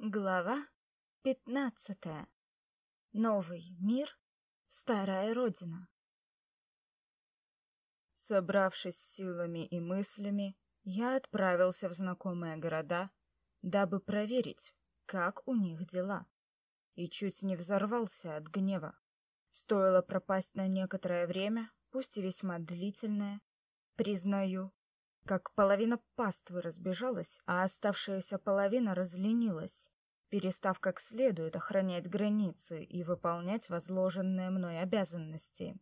Глава пятнадцатая. Новый мир, старая родина. Собравшись силами и мыслями, я отправился в знакомые города, дабы проверить, как у них дела. И чуть не взорвался от гнева. Стоило пропасть на некоторое время, пусть и весьма длительное, признаю, как половина паствы разбежалась, а оставшаяся половина разленилась, перестав как следует охранять границы и выполнять возложенные мной обязанности.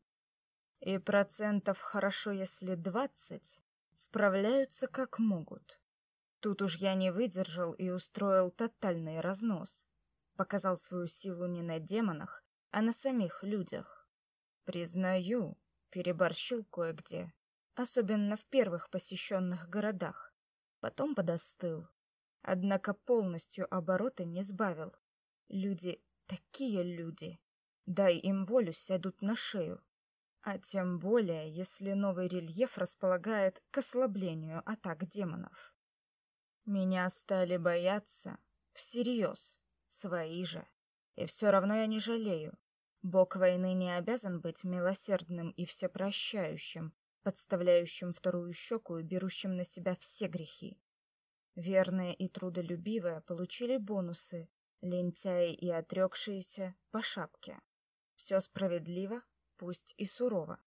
И процентов хорошо, если двадцать, справляются как могут. Тут уж я не выдержал и устроил тотальный разнос. Показал свою силу не на демонах, а на самих людях. Признаю, переборщил кое-где, особенно в первых посещенных городах. Потом подостыл. Однако полностью обороты не сбавил. Люди, такие люди. Дай им волю, сядут на шею. А тем более, если новый рельеф располагает к ослаблению атак демонов. Меня стали бояться всерьез, свои же. И все равно я не жалею. Бог войны не обязан быть милосердным и всепрощающим, подставляющим вторую щеку и берущим на себя все грехи. Верные и трудолюбивые получили бонусы, лентяи и отрекшиеся — по шапке. Все справедливо, пусть и сурово.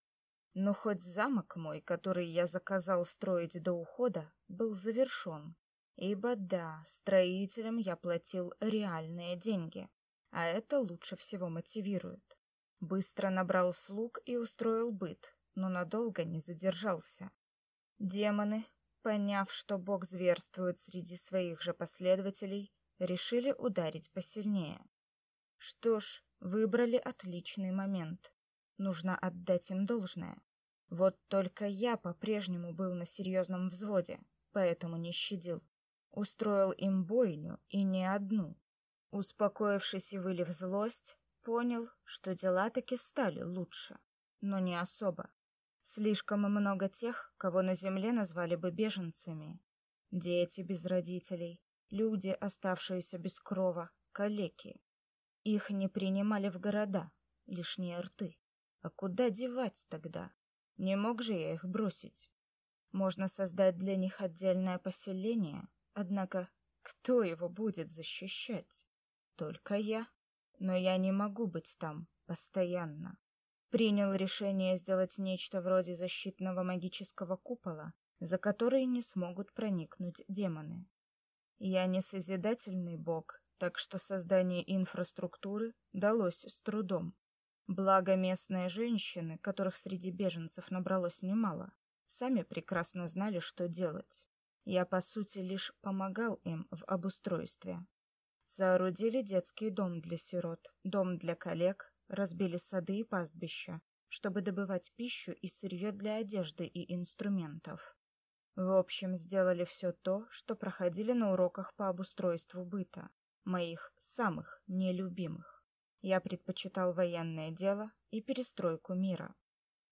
Но хоть замок мой, который я заказал строить до ухода, был завершен, ибо да, строителям я платил реальные деньги, а это лучше всего мотивирует. Быстро набрал слуг и устроил быт, но надолго не задержался. Демоны, поняв, что бог зверствует среди своих же последователей, решили ударить посильнее. Что ж, выбрали отличный момент. Нужно отдать им должное. Вот только я по-прежнему был на серьезном взводе, поэтому не щадил. Устроил им бойню, и не одну. Успокоившись и вылив злость, понял, что дела таки стали лучше, но не особо. Слишком много тех, кого на земле назвали бы беженцами. Дети без родителей, люди, оставшиеся без крова, калеки. Их не принимали в города, лишние рты. А куда девать тогда? Не мог же я их бросить. Можно создать для них отдельное поселение, однако кто его будет защищать? Только я. Но я не могу быть там постоянно принял решение сделать нечто вроде защитного магического купола, за который не смогут проникнуть демоны. Я не созидательный бог, так что создание инфраструктуры далось с трудом. Благо местные женщины, которых среди беженцев набралось немало, сами прекрасно знали, что делать. Я, по сути, лишь помогал им в обустройстве. Соорудили детский дом для сирот, дом для коллег, разбили сады и пастбища, чтобы добывать пищу и сырье для одежды и инструментов. В общем, сделали все то, что проходили на уроках по обустройству быта, моих самых нелюбимых. Я предпочитал военное дело и перестройку мира.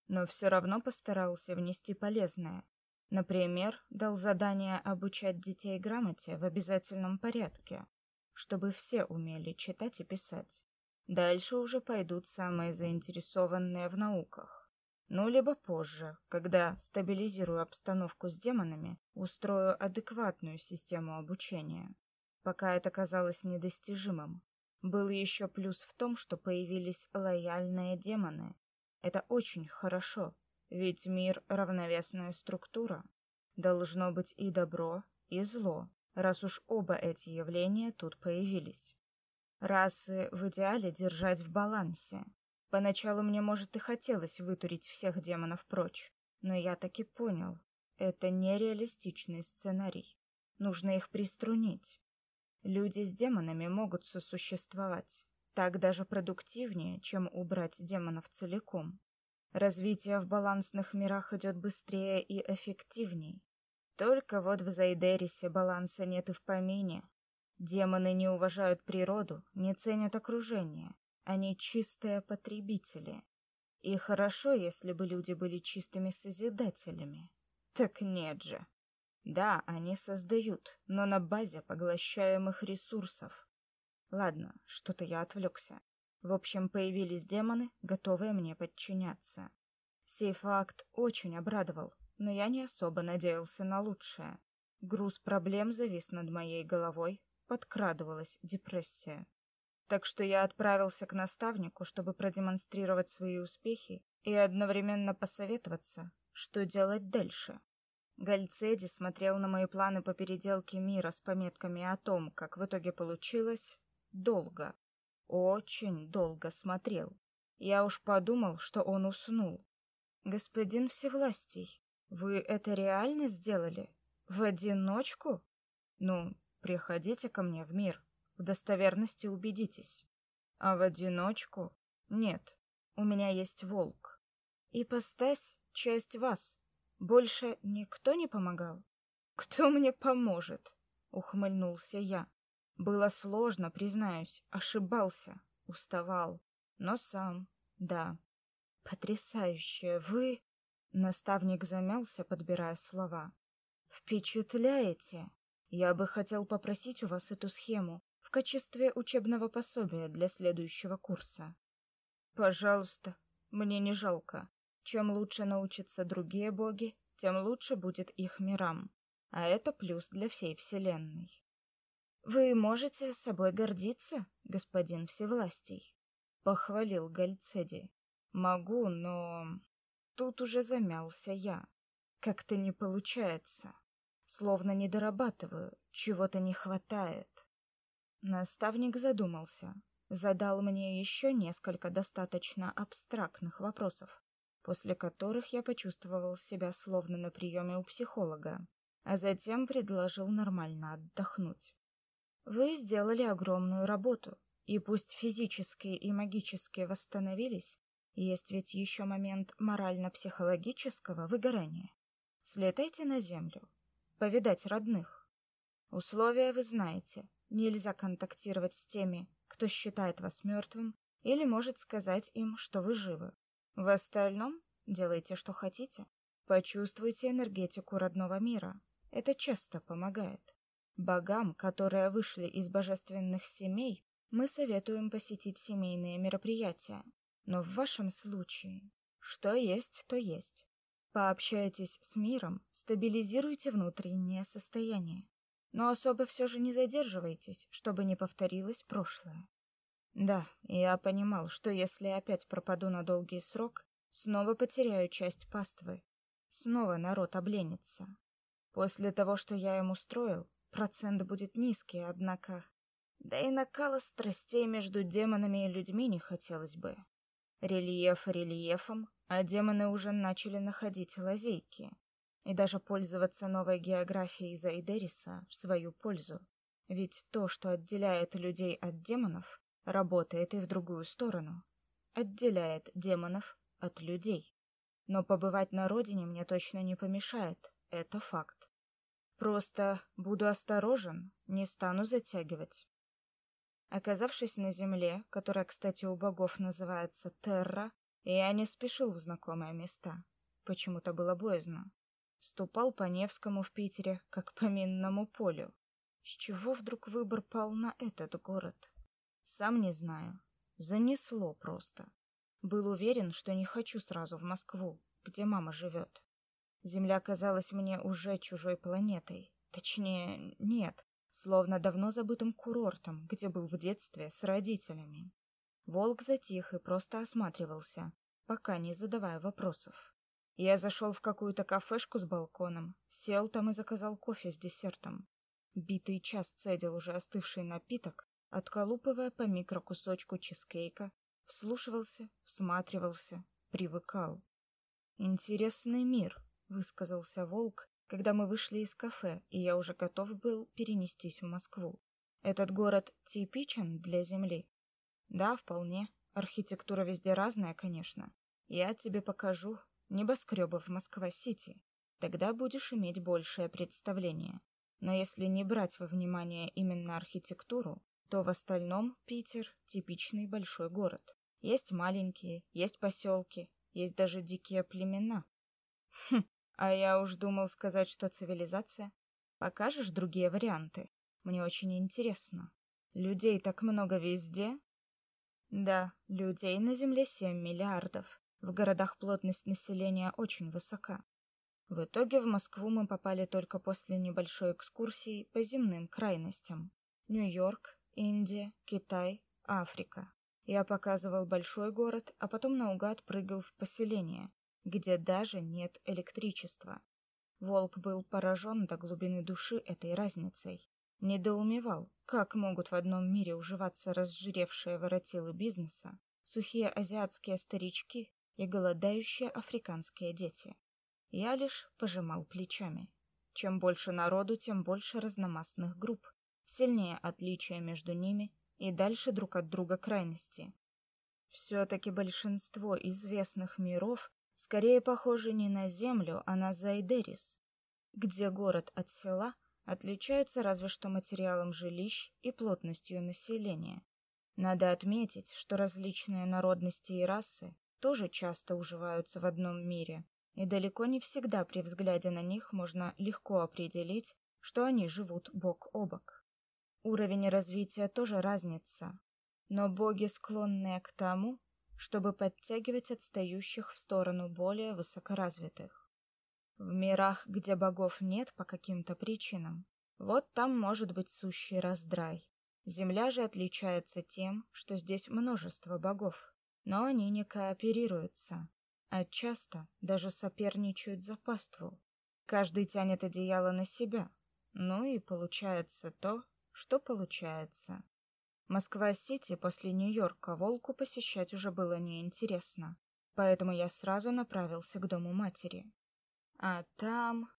Но все равно постарался внести полезное. Например, дал задание обучать детей грамоте в обязательном порядке, чтобы все умели читать и писать. Дальше уже пойдут самые заинтересованные в науках. Ну, либо позже, когда стабилизирую обстановку с демонами, устрою адекватную систему обучения. Пока это казалось недостижимым. Был еще плюс в том, что появились лояльные демоны. Это очень хорошо, ведь мир — равновесная структура. Должно быть и добро, и зло, раз уж оба эти явления тут появились. Расы в идеале держать в балансе. Поначалу мне, может, и хотелось вытурить всех демонов прочь, но я таки понял, это нереалистичный сценарий. Нужно их приструнить. Люди с демонами могут сосуществовать. Так даже продуктивнее, чем убрать демонов целиком. Развитие в балансных мирах идет быстрее и эффективней. Только вот в Зайдерисе баланса нет и в помине. Демоны не уважают природу, не ценят окружение. Они чистые потребители. И хорошо, если бы люди были чистыми созидателями. Так нет же. Да, они создают, но на базе поглощаемых ресурсов. Ладно, что-то я отвлекся. В общем, появились демоны, готовые мне подчиняться. Сей факт очень обрадовал, но я не особо надеялся на лучшее. Груз проблем завис над моей головой, подкрадывалась депрессия. Так что я отправился к наставнику, чтобы продемонстрировать свои успехи и одновременно посоветоваться, что делать дальше. Гальцеди смотрел на мои планы по переделке мира с пометками о том, как в итоге получилось, долго. Очень долго смотрел. Я уж подумал, что он уснул. Господин Всевластий, вы это реально сделали? В одиночку? Ну, приходите ко мне в мир. В достоверности убедитесь. А в одиночку? Нет. У меня есть волк. И постась часть вас. Больше никто не помогал? Кто мне поможет? Ухмыльнулся я. Было сложно, признаюсь, ошибался, уставал, но сам, да. Потрясающе, вы... Наставник замялся, подбирая слова. Впечатляете. Я бы хотел попросить у вас эту схему в качестве учебного пособия для следующего курса. Пожалуйста, мне не жалко. Чем лучше научатся другие боги, тем лучше будет их мирам. А это плюс для всей вселенной. Вы можете собой гордиться, господин Всевластий, похвалил Гальцеди. Могу, но тут уже замялся я. Как-то не получается. Словно не дорабатываю, чего-то не хватает. Наставник задумался, задал мне еще несколько достаточно абстрактных вопросов, после которых я почувствовал себя словно на приеме у психолога, а затем предложил нормально отдохнуть. Вы сделали огромную работу, и пусть физически и магически восстановились, есть ведь еще момент морально-психологического выгорания. Слетайте на землю, повидать родных. Условия вы знаете. Нельзя контактировать с теми, кто считает вас мертвым, или может сказать им, что вы живы. В остальном делайте, что хотите. Почувствуйте энергетику родного мира. Это часто помогает. Богам, которые вышли из божественных семей, мы советуем посетить семейные мероприятия. Но в вашем случае, что есть, то есть. Пообщайтесь с миром, стабилизируйте внутреннее состояние. Но особо все же не задерживайтесь, чтобы не повторилось прошлое. Да, я понимал, что если опять пропаду на долгий срок, снова потеряю часть паствы. Снова народ обленится. После того, что я им устроил, Процент будет низкий, однако... Да и накала страстей между демонами и людьми не хотелось бы. Рельеф рельефом, а демоны уже начали находить лазейки. И даже пользоваться новой географией Зайдериса в свою пользу. Ведь то, что отделяет людей от демонов, работает и в другую сторону. Отделяет демонов от людей. Но побывать на родине мне точно не помешает, это факт. Просто буду осторожен, не стану затягивать. Оказавшись на земле, которая, кстати, у богов называется Терра, я не спешил в знакомые места. Почему-то было боязно. Ступал по Невскому в Питере, как по минному полю. С чего вдруг выбор пал на этот город? Сам не знаю. Занесло просто. Был уверен, что не хочу сразу в Москву, где мама живет. Земля казалась мне уже чужой планетой. Точнее, нет, словно давно забытым курортом, где был в детстве с родителями. Волк затих и просто осматривался, пока не задавая вопросов. Я зашел в какую-то кафешку с балконом, сел там и заказал кофе с десертом. Битый час цедил уже остывший напиток, отколупывая по микрокусочку чизкейка, вслушивался, всматривался, привыкал. Интересный мир, высказался Волк, когда мы вышли из кафе, и я уже готов был перенестись в Москву. Этот город типичен для земли. Да, вполне. Архитектура везде разная, конечно. Я тебе покажу небоскребы в Москва-Сити. Тогда будешь иметь большее представление. Но если не брать во внимание именно архитектуру, то в остальном Питер типичный большой город. Есть маленькие, есть поселки, есть даже дикие племена. Хм, а я уж думал сказать, что цивилизация. Покажешь другие варианты? Мне очень интересно. Людей так много везде? Да, людей на Земле 7 миллиардов. В городах плотность населения очень высока. В итоге в Москву мы попали только после небольшой экскурсии по земным крайностям. Нью-Йорк, Индия, Китай, Африка. Я показывал большой город, а потом наугад прыгал в поселение, где даже нет электричества. Волк был поражен до глубины души этой разницей. Недоумевал, как могут в одном мире уживаться разжиревшие воротилы бизнеса, сухие азиатские старички и голодающие африканские дети. Я лишь пожимал плечами. Чем больше народу, тем больше разномастных групп, сильнее отличия между ними и дальше друг от друга крайности. Все-таки большинство известных миров скорее похожи не на Землю, а на Зайдерис, где город от села — отличается разве что материалом жилищ и плотностью населения. Надо отметить, что различные народности и расы тоже часто уживаются в одном мире, и далеко не всегда при взгляде на них можно легко определить, что они живут бок о бок. Уровень развития тоже разница, но боги склонны к тому, чтобы подтягивать отстающих в сторону более высокоразвитых. В мирах, где богов нет по каким-то причинам, вот там может быть сущий раздрай. Земля же отличается тем, что здесь множество богов, но они не кооперируются, а часто даже соперничают за паству. Каждый тянет одеяло на себя. Ну и получается то, что получается. Москва-Сити после Нью-Йорка Волку посещать уже было неинтересно, поэтому я сразу направился к дому матери. А там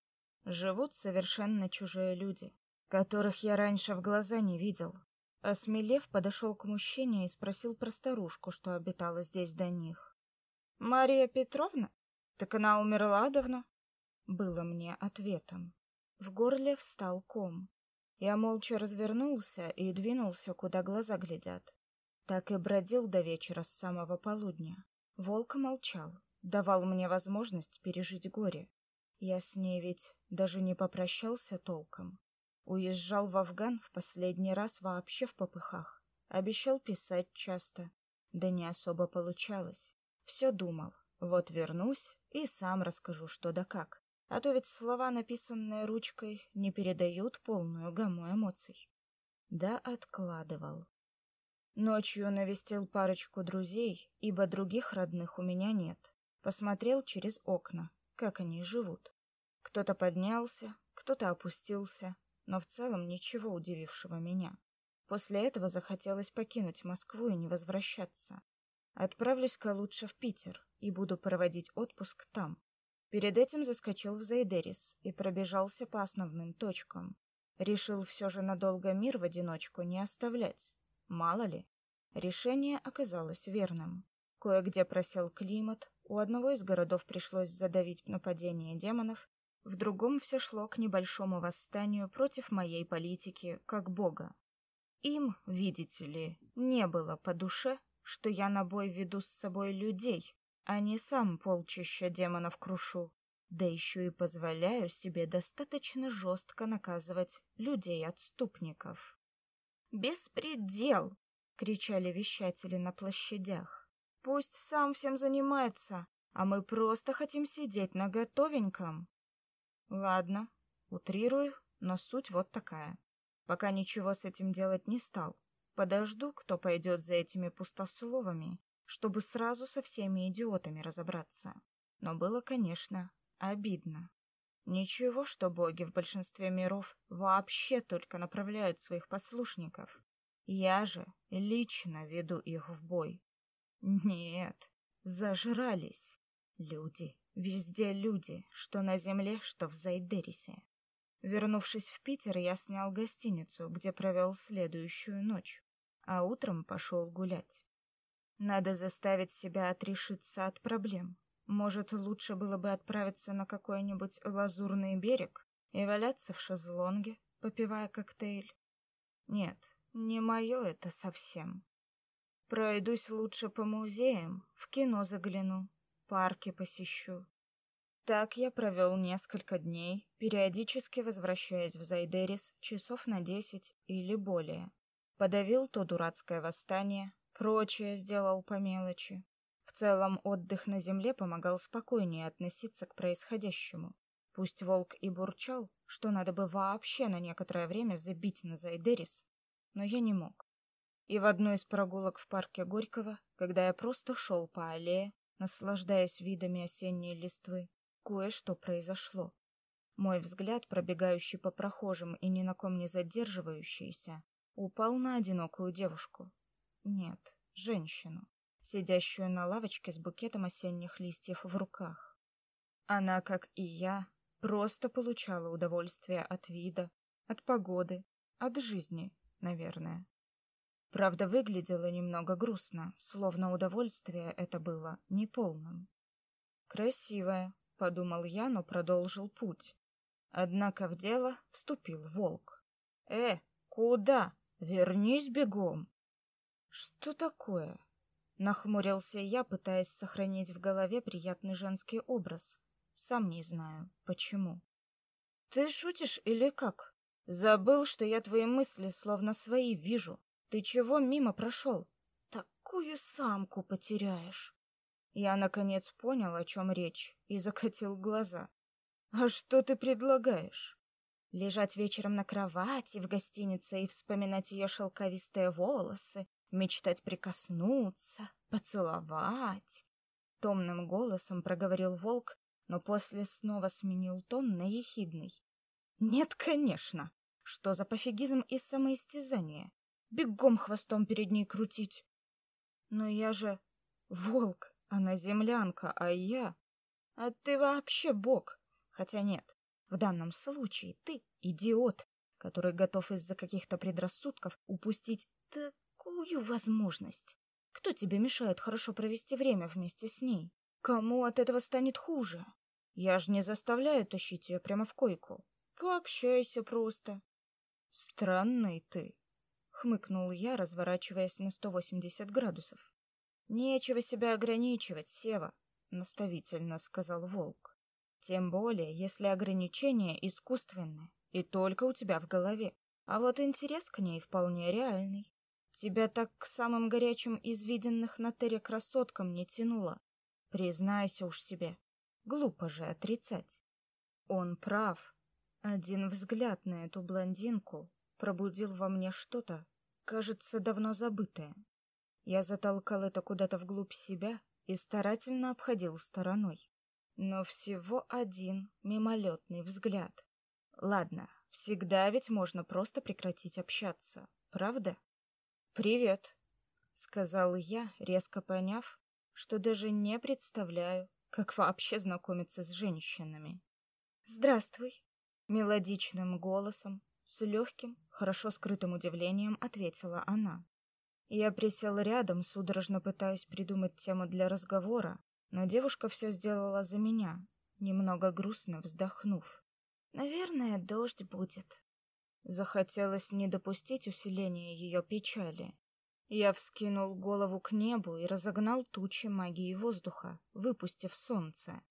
живут совершенно чужие люди, которых я раньше в глаза не видел. Осмелев, подошел к мужчине и спросил про старушку, что обитала здесь до них. «Мария Петровна? Так она умерла давно?» Было мне ответом. В горле встал ком. Я молча развернулся и двинулся, куда глаза глядят. Так и бродил до вечера с самого полудня. Волк молчал, давал мне возможность пережить горе. Я с ней ведь даже не попрощался толком. Уезжал в Афган в последний раз вообще в попыхах. Обещал писать часто, да не особо получалось. Все думал, вот вернусь и сам расскажу что да как. А то ведь слова, написанные ручкой, не передают полную гамму эмоций. Да откладывал. Ночью навестил парочку друзей, ибо других родных у меня нет. Посмотрел через окна, как они живут. Кто-то поднялся, кто-то опустился, но в целом ничего удивившего меня. После этого захотелось покинуть Москву и не возвращаться. Отправлюсь-ка лучше в Питер и буду проводить отпуск там. Перед этим заскочил в Зайдерис и пробежался по основным точкам. Решил все же надолго мир в одиночку не оставлять. Мало ли. Решение оказалось верным. Кое-где просел климат, у одного из городов пришлось задавить нападение демонов, в другом все шло к небольшому восстанию против моей политики как бога. Им, видите ли, не было по душе, что я на бой веду с собой людей, а не сам полчища демонов крушу, да еще и позволяю себе достаточно жестко наказывать людей-отступников. «Беспредел!» — кричали вещатели на площадях. Пусть сам всем занимается, а мы просто хотим сидеть на готовеньком. Ладно, утрирую, но суть вот такая. Пока ничего с этим делать не стал. Подожду, кто пойдет за этими пустословами, чтобы сразу со всеми идиотами разобраться. Но было, конечно, обидно. Ничего, что боги в большинстве миров вообще только направляют своих послушников. Я же лично веду их в бой. Нет, зажрались. Люди, везде люди, что на земле, что в Зайдерисе. Вернувшись в Питер, я снял гостиницу, где провел следующую ночь, а утром пошел гулять. Надо заставить себя отрешиться от проблем. Может, лучше было бы отправиться на какой-нибудь лазурный берег и валяться в шезлонге, попивая коктейль. Нет, не мое это совсем. Пройдусь лучше по музеям, в кино загляну, парки посещу. Так я провел несколько дней, периодически возвращаясь в Зайдерис часов на десять или более. Подавил то дурацкое восстание, прочее сделал по мелочи. В целом, отдых на земле помогал спокойнее относиться к происходящему. Пусть волк и бурчал, что надо бы вообще на некоторое время забить на Зайдерис, но я не мог. И в одной из прогулок в парке Горького, когда я просто шел по аллее, наслаждаясь видами осенней листвы, кое-что произошло. Мой взгляд, пробегающий по прохожим и ни на ком не задерживающийся, упал на одинокую девушку. Нет, женщину, сидящую на лавочке с букетом осенних листьев в руках. Она, как и я, просто получала удовольствие от вида, от погоды, от жизни, наверное. Правда, выглядела немного грустно, словно удовольствие это было неполным. Красивая, подумал я, но продолжил путь. Однако в дело вступил волк. Э, куда? Вернись бегом. Что такое? Нахмурился я, пытаясь сохранить в голове приятный женский образ. Сам не знаю, почему. Ты шутишь или как? Забыл, что я твои мысли словно свои вижу. Ты чего мимо прошел? Такую самку потеряешь. Я наконец понял, о чем речь, и закатил глаза. А что ты предлагаешь? Лежать вечером на кровати в гостинице и вспоминать ее шелковистые волосы, мечтать прикоснуться, поцеловать. Томным голосом проговорил волк, но после снова сменил тон на ехидный. Нет, конечно. Что за пофигизм и самоистязание? Бегом хвостом перед ней крутить. Но я же волк, она землянка, а я... А ты вообще бог. Хотя нет, в данном случае ты идиот, который готов из-за каких-то предрассудков упустить такую возможность. Кто тебе мешает хорошо провести время вместе с ней? Кому от этого станет хуже? Я же не заставляю тащить ее прямо в койку. Пообщайся просто. Странный ты, хмыкнул я, разворачиваясь на 180 градусов. Нечего себя ограничивать, Сева, наставительно сказал волк. Тем более, если ограничения искусственные и только у тебя в голове. А вот интерес к ней вполне реальный. Тебя так к самым горячим из виденных на Терре красоткам не тянуло. Признайся уж себе. Глупо же отрицать. Он прав. Один взгляд на эту блондинку пробудил во мне что-то, кажется, давно забытое. Я затолкал это куда-то вглубь себя и старательно обходил стороной. Но всего один мимолетный взгляд. Ладно, всегда ведь можно просто прекратить общаться, правда? «Привет», — сказал я, резко поняв, что даже не представляю, как вообще знакомиться с женщинами. «Здравствуй», — мелодичным голосом с легким, хорошо скрытым удивлением ответила она. Я присел рядом, судорожно пытаясь придумать тему для разговора, но девушка все сделала за меня, немного грустно вздохнув. Наверное, дождь будет. Захотелось не допустить усиления ее печали. Я вскинул голову к небу и разогнал тучи магии воздуха, выпустив солнце.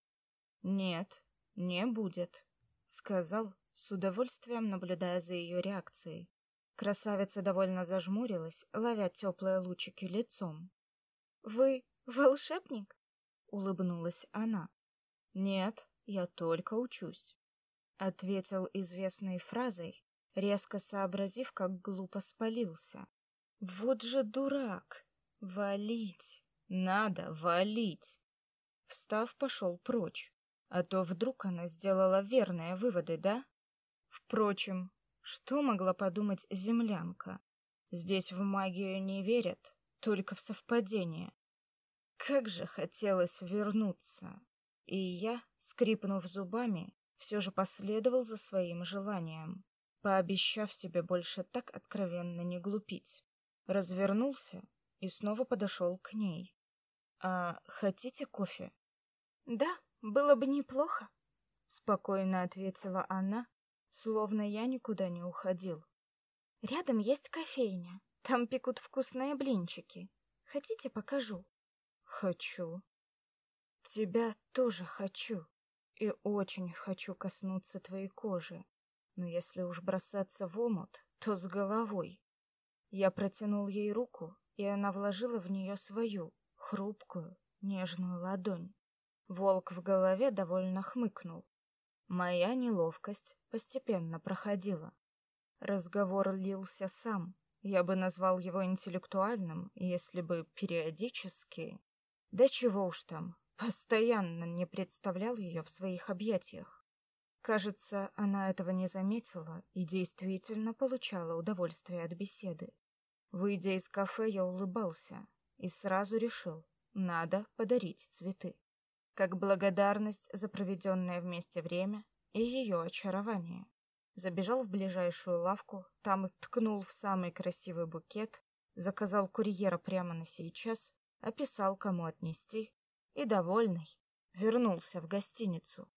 Нет, не будет, сказал, с удовольствием наблюдая за ее реакцией. Красавица довольно зажмурилась, ловя теплые лучики лицом. Вы волшебник? улыбнулась она. Нет, я только учусь, ответил известной фразой, резко сообразив, как глупо спалился. Вот же дурак. Валить. Надо валить. Встав, пошел прочь. А то вдруг она сделала верные выводы, да? Впрочем, что могла подумать землянка? Здесь в магию не верят, только в совпадение. Как же хотелось вернуться. И я, скрипнув зубами, все же последовал за своим желанием, пообещав себе больше так откровенно не глупить. Развернулся и снова подошел к ней. А хотите кофе? Да, было бы неплохо, спокойно ответила она, словно я никуда не уходил. Рядом есть кофейня. Там пекут вкусные блинчики. Хотите, покажу? Хочу. Тебя тоже хочу. И очень хочу коснуться твоей кожи. Но если уж бросаться в омут, то с головой. Я протянул ей руку, и она вложила в нее свою, хрупкую, нежную ладонь. Волк в голове довольно хмыкнул. Моя неловкость постепенно проходила. Разговор лился сам. Я бы назвал его интеллектуальным, если бы периодически... Да чего уж там, постоянно не представлял ее в своих объятиях. Кажется, она этого не заметила и действительно получала удовольствие от беседы. Выйдя из кафе, я улыбался и сразу решил, надо подарить цветы. Как благодарность за проведенное вместе время и ее очарование. Забежал в ближайшую лавку, там и ткнул в самый красивый букет, заказал курьера прямо на сейчас, описал, кому отнести, и, довольный, вернулся в гостиницу.